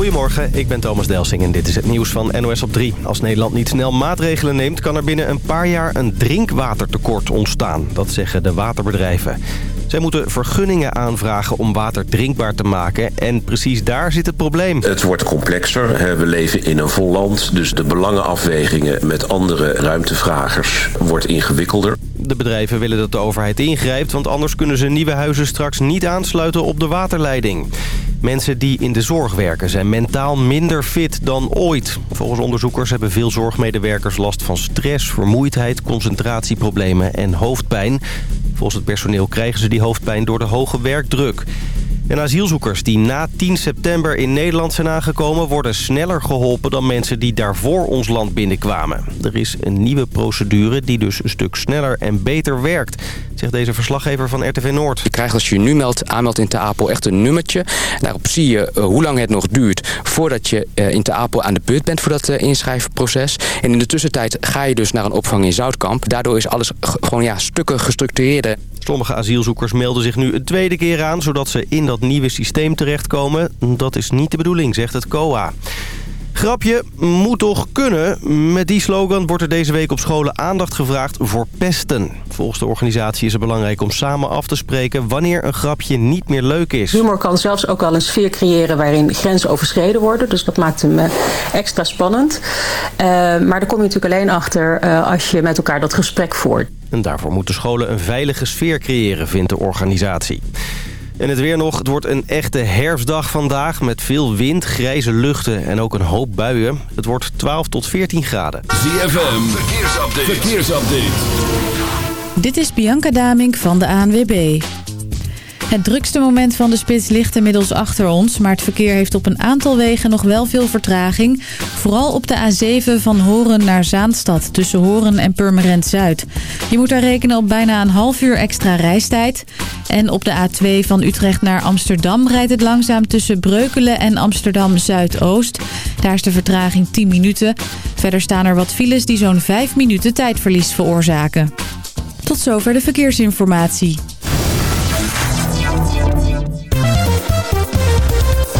Goedemorgen, ik ben Thomas Delsing en dit is het nieuws van NOS op 3. Als Nederland niet snel maatregelen neemt... kan er binnen een paar jaar een drinkwatertekort ontstaan. Dat zeggen de waterbedrijven. Zij moeten vergunningen aanvragen om water drinkbaar te maken. En precies daar zit het probleem. Het wordt complexer. We leven in een vol land. Dus de belangenafwegingen met andere ruimtevragers wordt ingewikkelder. De bedrijven willen dat de overheid ingrijpt... want anders kunnen ze nieuwe huizen straks niet aansluiten op de waterleiding. Mensen die in de zorg werken zijn mentaal minder fit dan ooit. Volgens onderzoekers hebben veel zorgmedewerkers last van stress, vermoeidheid, concentratieproblemen en hoofdpijn. Volgens het personeel krijgen ze die hoofdpijn door de hoge werkdruk. En asielzoekers die na 10 september in Nederland zijn aangekomen... worden sneller geholpen dan mensen die daarvoor ons land binnenkwamen. Er is een nieuwe procedure die dus een stuk sneller en beter werkt... zegt deze verslaggever van RTV Noord. Je krijgt als je je nu meldt, aanmeldt in Te Apel echt een nummertje. Daarop zie je uh, hoe lang het nog duurt voordat je uh, in Te Apel aan de beurt bent... voor dat uh, inschrijfproces. En in de tussentijd ga je dus naar een opvang in Zoutkamp. Daardoor is alles gewoon ja, stukken gestructureerder. Sommige asielzoekers melden zich nu een tweede keer aan... zodat ze in dat nieuwe systeem terechtkomen. Dat is niet de bedoeling, zegt het COA. Grapje, moet toch kunnen? Met die slogan wordt er deze week op scholen aandacht gevraagd voor pesten. Volgens de organisatie is het belangrijk om samen af te spreken wanneer een grapje niet meer leuk is. Humor kan zelfs ook wel een sfeer creëren waarin grenzen overschreden worden. Dus dat maakt hem extra spannend. Uh, maar daar kom je natuurlijk alleen achter uh, als je met elkaar dat gesprek voert. En daarvoor moeten scholen een veilige sfeer creëren, vindt de organisatie. En het weer nog. Het wordt een echte herfstdag vandaag met veel wind, grijze luchten en ook een hoop buien. Het wordt 12 tot 14 graden. ZFM, verkeersupdate. verkeersupdate. Dit is Bianca Damink van de ANWB. Het drukste moment van de spits ligt inmiddels achter ons... maar het verkeer heeft op een aantal wegen nog wel veel vertraging. Vooral op de A7 van Horen naar Zaanstad tussen Horen en Purmerend Zuid. Je moet daar rekenen op bijna een half uur extra reistijd. En op de A2 van Utrecht naar Amsterdam rijdt het langzaam tussen Breukelen en Amsterdam Zuidoost. Daar is de vertraging 10 minuten. Verder staan er wat files die zo'n 5 minuten tijdverlies veroorzaken. Tot zover de verkeersinformatie.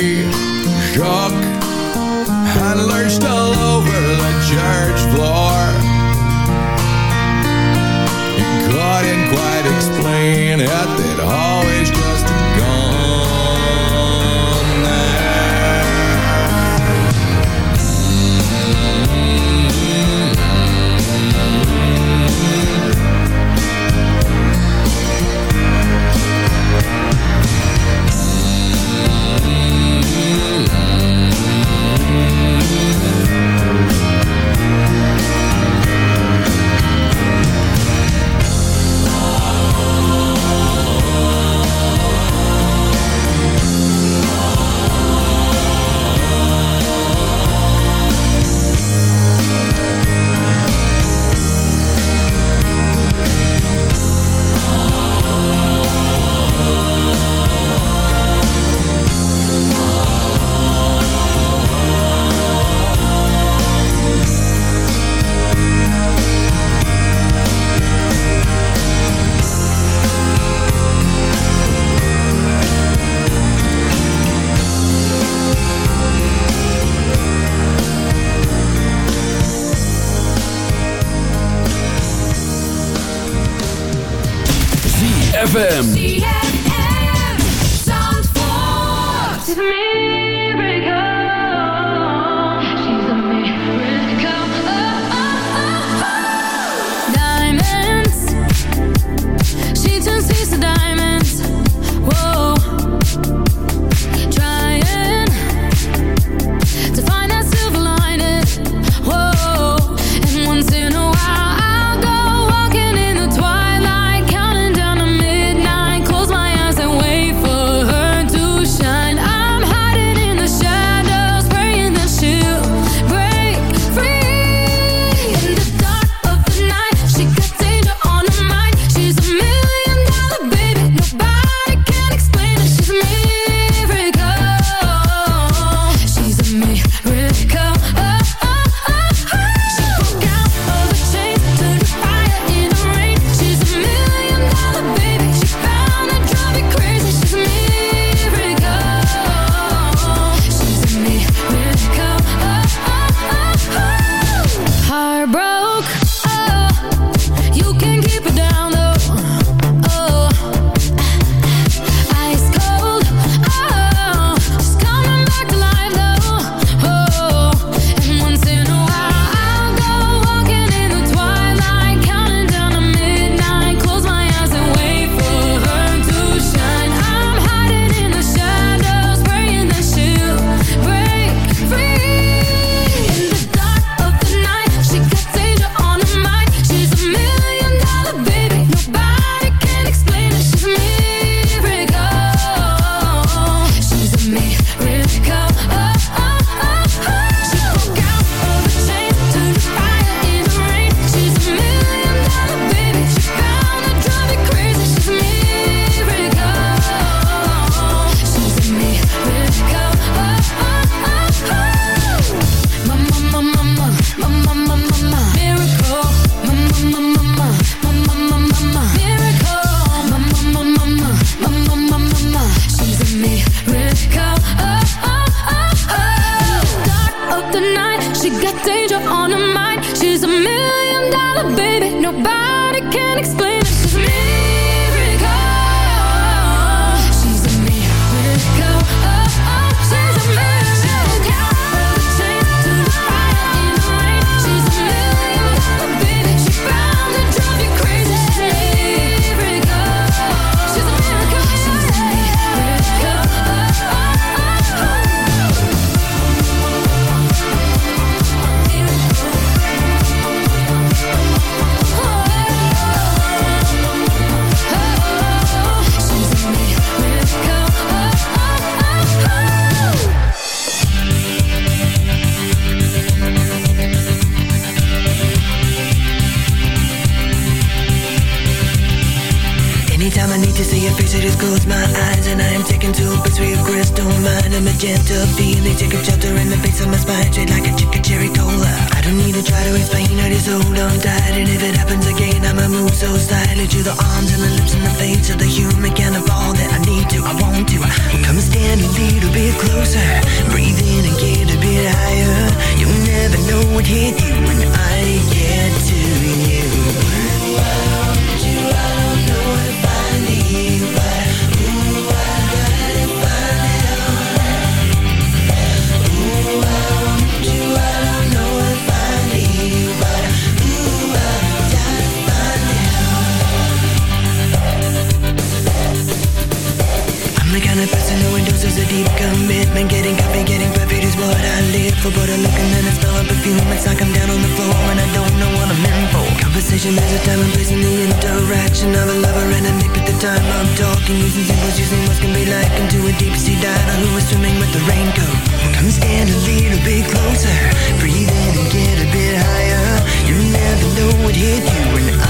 Shook and lurched all over the church floor. He couldn't quite explain it, It always ZFM. me. Conversation, there's a time and place in the interaction Of a lover and a mate, but the time I'm talking Using symbols, using what can be like Into a deep sea diver who is swimming with the raincoat. Come stand a little bit closer Breathe in and get a bit higher. You never know what hit you when I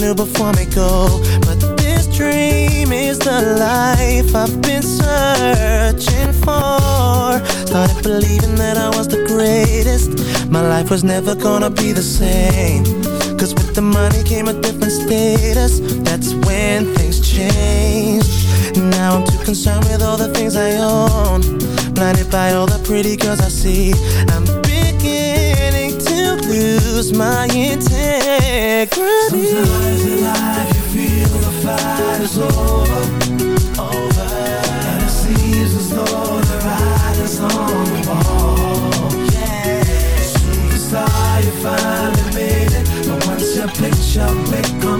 knew before me go. But this dream is the life I've been searching for. Started believing that I was the greatest. My life was never gonna be the same. Cause with the money came a different status. That's when things changed. Now I'm too concerned with all the things I own. Blinded by all the pretty girls I see. I'm beginning to lose my integrity fight is over. Over. And it seems as though the ride is on the wall Yeah. Superstar you finally made it. But once your picture tainted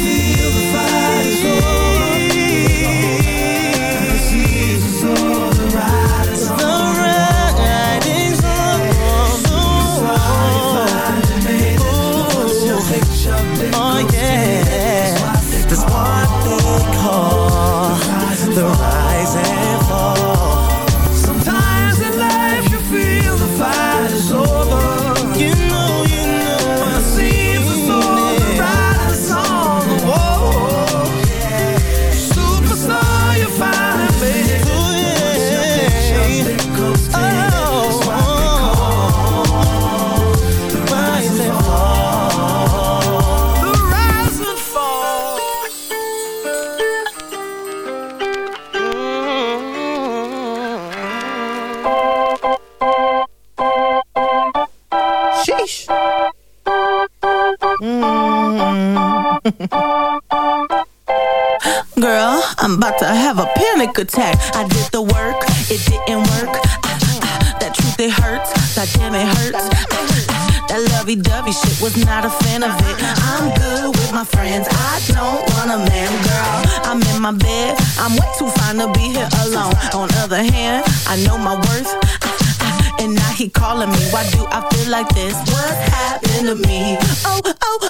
lovey-dovey shit was not a fan of it. I'm good with my friends. I don't want a man, girl. I'm in my bed. I'm way too fine to be here alone. On other hand, I know my worth. And now he calling me. Why do I feel like this? What happened to me? Oh, oh,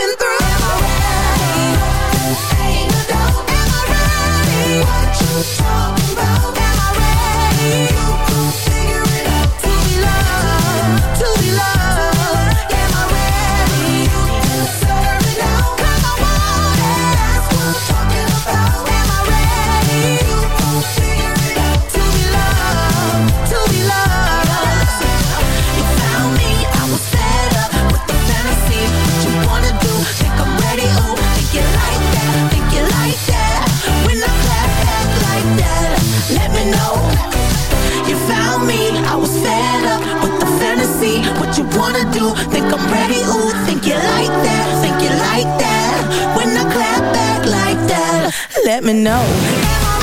let me know.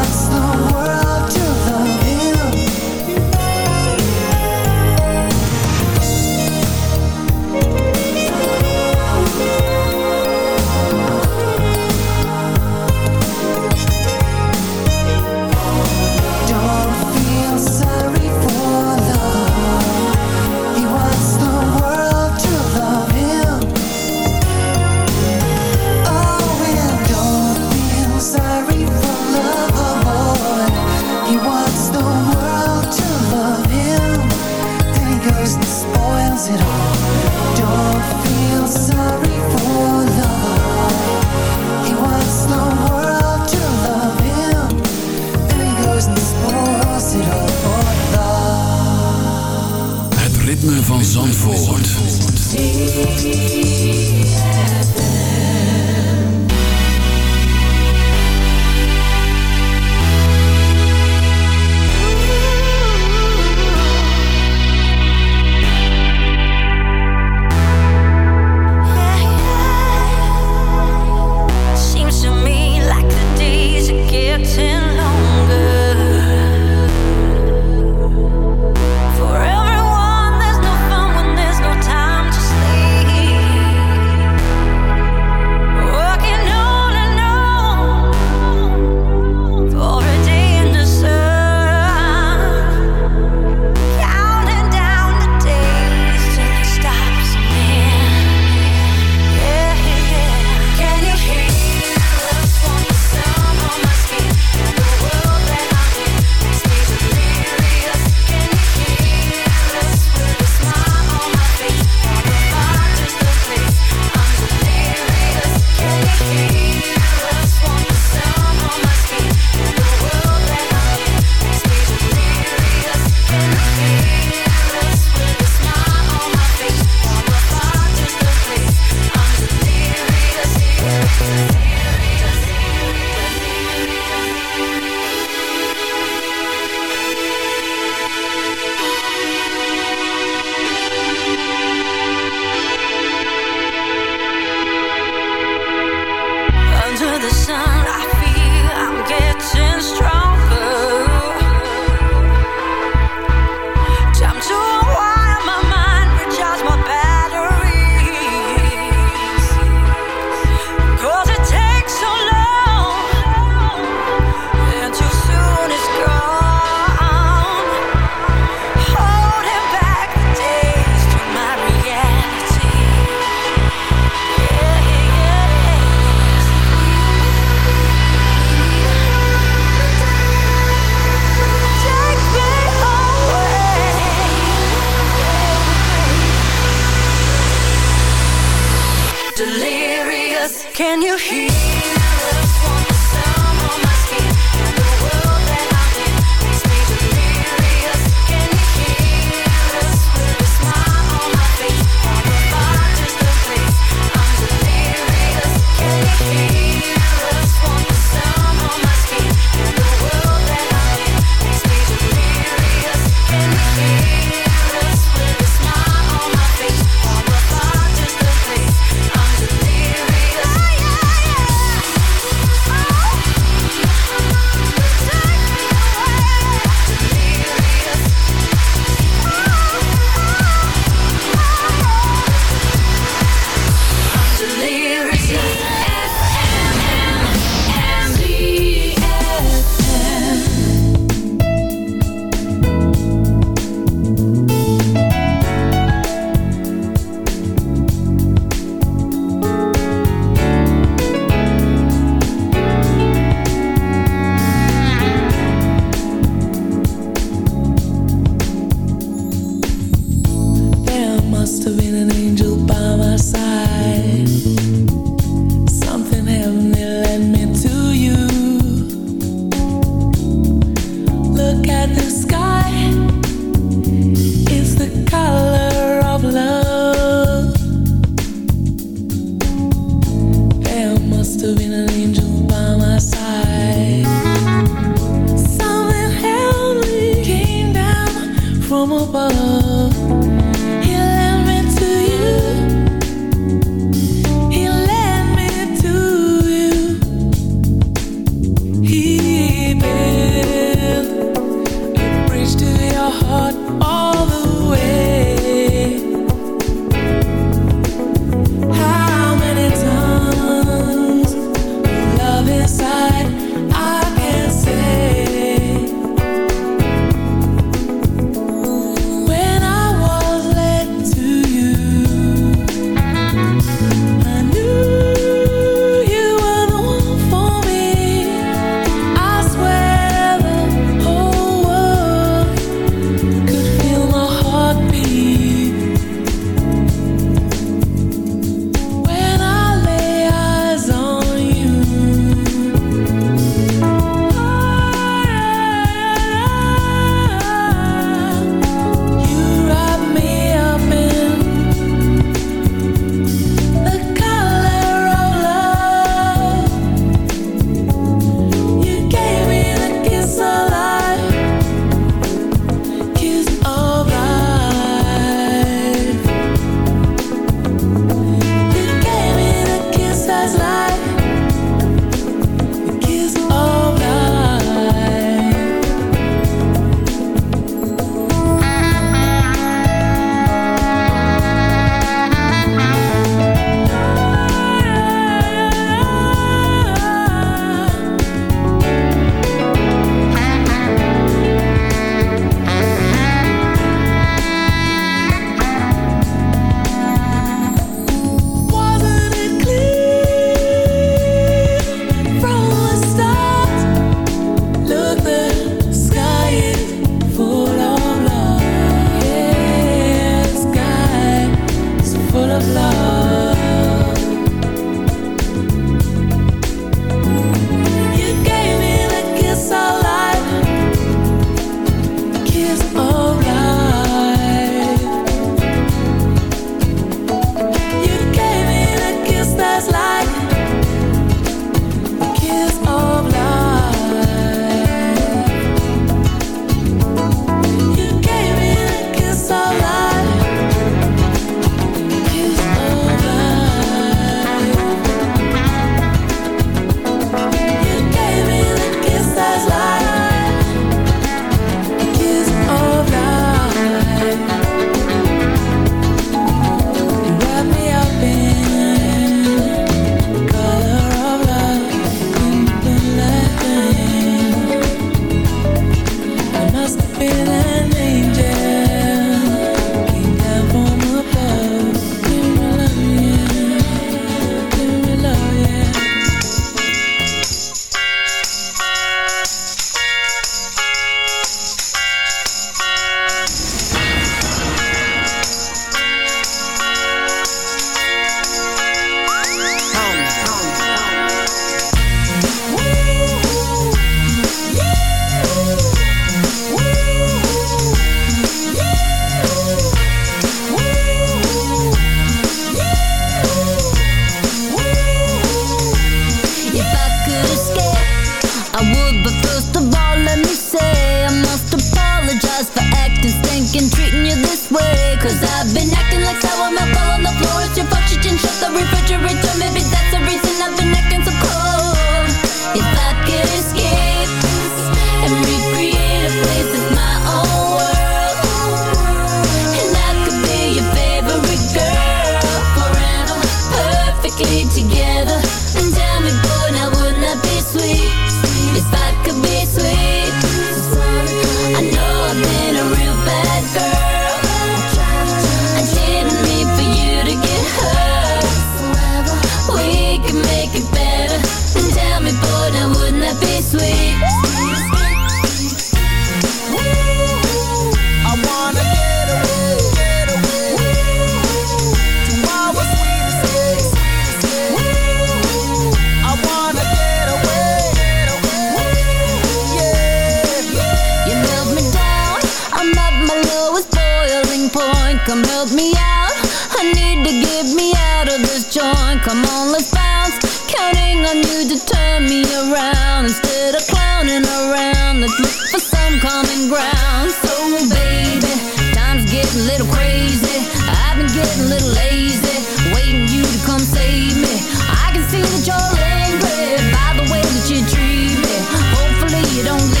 help me out. I need to get me out of this joint. Come on, let's bounce. Counting on you to turn me around. Instead of clowning around Let's look for some common ground. So baby, time's getting a little crazy. I've been getting a little lazy Waiting you to come save me. I can see that you're angry By the way that you treat me. Hopefully you don't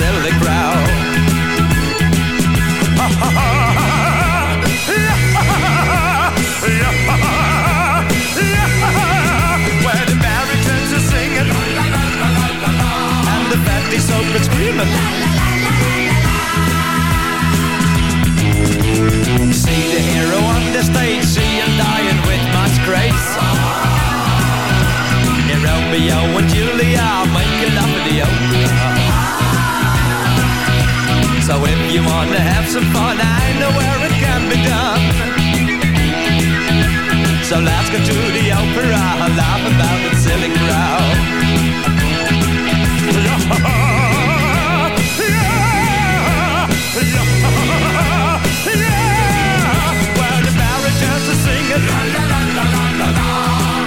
celebrate know where it can be done So let's go to the opera Laugh about the silly crowd yeah, yeah, yeah, yeah. Where the marriages singing la, la, la, la, la, la.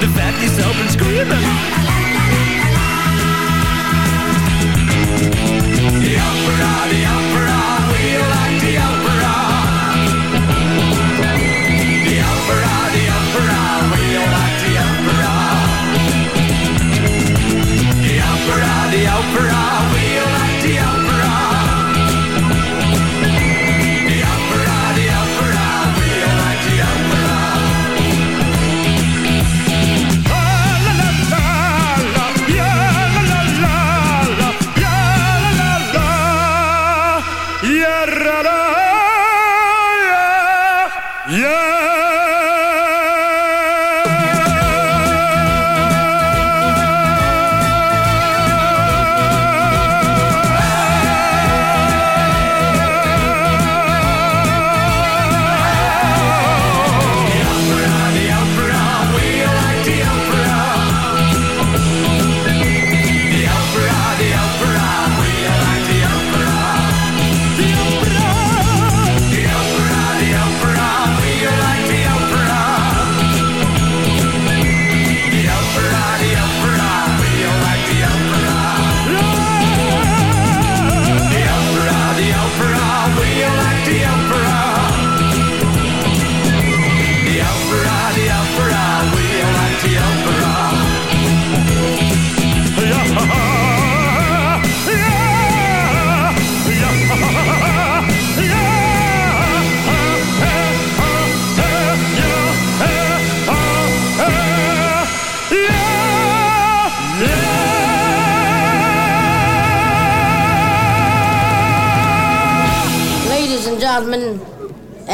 The fatties open screaming la, la, la, la, la, la. The opera, the opera, we love for all we